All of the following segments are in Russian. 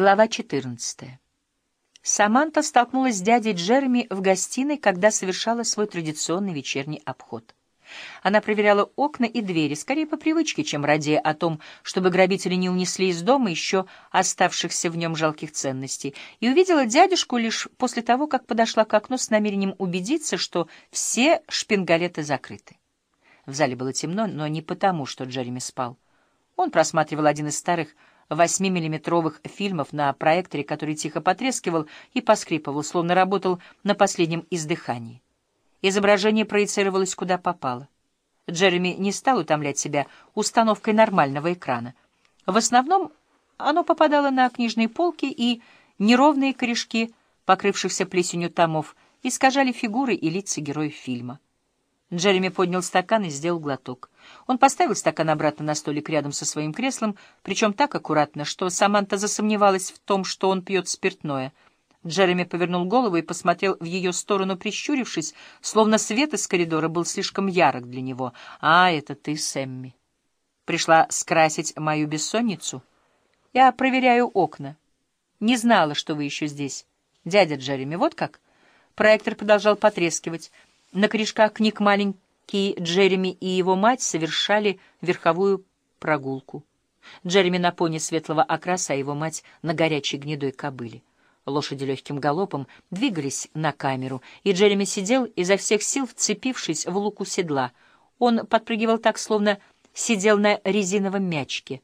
Глава 14. Саманта столкнулась с дядей Джереми в гостиной, когда совершала свой традиционный вечерний обход. Она проверяла окна и двери, скорее по привычке, чем ради о том, чтобы грабители не унесли из дома еще оставшихся в нем жалких ценностей, и увидела дядюшку лишь после того, как подошла к окну с намерением убедиться, что все шпингалеты закрыты. В зале было темно, но не потому, что Джереми спал. Он просматривал один из старых 8-миллиметровых фильмов на проекторе, который тихо потрескивал и поскрипывал, словно работал на последнем издыхании. Изображение проецировалось куда попало. Джереми не стал утомлять себя установкой нормального экрана. В основном оно попадало на книжные полки, и неровные корешки, покрывшихся плесенью томов, искажали фигуры и лица героев фильма. Джереми поднял стакан и сделал глоток. Он поставил стакан обратно на столик рядом со своим креслом, причем так аккуратно, что Саманта засомневалась в том, что он пьет спиртное. Джереми повернул голову и посмотрел в ее сторону, прищурившись, словно свет из коридора был слишком ярок для него. «А, это ты, Сэмми. Пришла скрасить мою бессонницу? Я проверяю окна. Не знала, что вы еще здесь. Дядя Джереми, вот как?» Проектор продолжал потрескивать. На корешках книг маленький Джереми и его мать совершали верховую прогулку. Джереми на пони светлого окраса, а его мать на горячей гнедой кобыле. Лошади легким галопом двигались на камеру, и Джереми сидел, изо всех сил вцепившись в луку седла. Он подпрыгивал так, словно сидел на резиновом мячике.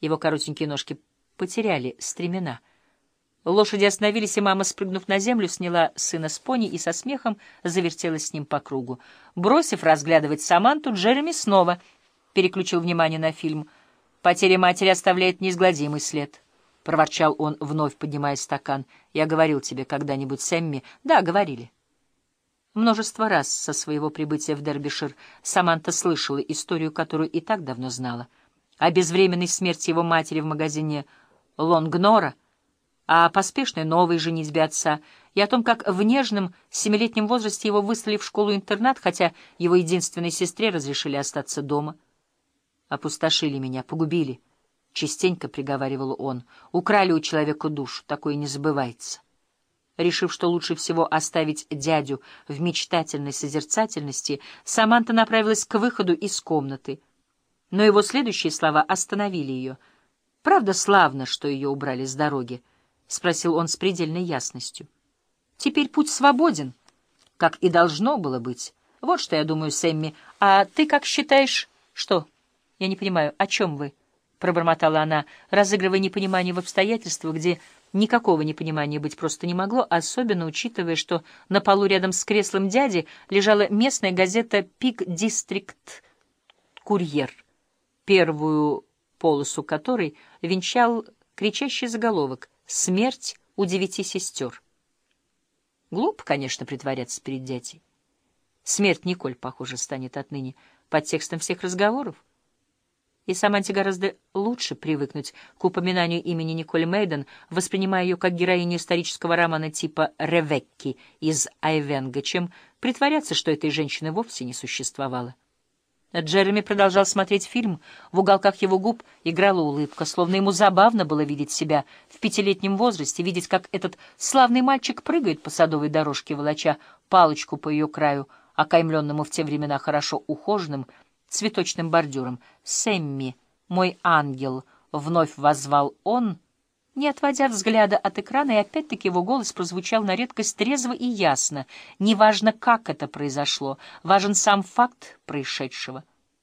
Его коротенькие ножки потеряли стремена — Лошади остановились, и мама, спрыгнув на землю, сняла сына с пони и со смехом завертелась с ним по кругу. Бросив разглядывать Саманту, Джереми снова переключил внимание на фильм. «Потеря матери оставляет неизгладимый след», — проворчал он, вновь поднимая стакан. «Я говорил тебе когда-нибудь, Сэмми?» «Да, говорили». Множество раз со своего прибытия в Дербишир Саманта слышала историю, которую и так давно знала. О безвременной смерти его матери в магазине Лонгнора — о поспешной новой женитьбе отца и о том, как в нежном семилетнем возрасте его выслали в школу-интернат, хотя его единственной сестре разрешили остаться дома. «Опустошили меня, погубили», — частенько приговаривал он. «Украли у человека душу, такое не забывается». Решив, что лучше всего оставить дядю в мечтательной созерцательности, Саманта направилась к выходу из комнаты. Но его следующие слова остановили ее. Правда, славно, что ее убрали с дороги. — спросил он с предельной ясностью. «Теперь путь свободен, как и должно было быть. Вот что я думаю, Сэмми. А ты как считаешь...» «Что? Я не понимаю, о чем вы?» — пробормотала она, разыгрывая непонимание в обстоятельствах, где никакого непонимания быть просто не могло, особенно учитывая, что на полу рядом с креслом дяди лежала местная газета «Пик Дистрикт Курьер», первую полосу которой венчал кричащий заголовок — Смерть у девяти сестер. Глупо, конечно, притворяться перед дядей. Смерть Николь, похоже, станет отныне под текстом всех разговоров. И Саманте гораздо лучше привыкнуть к упоминанию имени Николь Мейден, воспринимая ее как героиню исторического романа типа Ревекки из Айвенга, чем притворяться, что этой женщины вовсе не существовало. Джереми продолжал смотреть фильм. В уголках его губ играла улыбка, словно ему забавно было видеть себя в пятилетнем возрасте, видеть, как этот славный мальчик прыгает по садовой дорожке, волоча палочку по ее краю, окаймленному в те времена хорошо ухоженным цветочным бордюром. «Сэмми, мой ангел!» — вновь возвал он — не отводя взгляда от экрана, и опять-таки его голос прозвучал на редкость трезво и ясно. Неважно, как это произошло, важен сам факт происшедшего —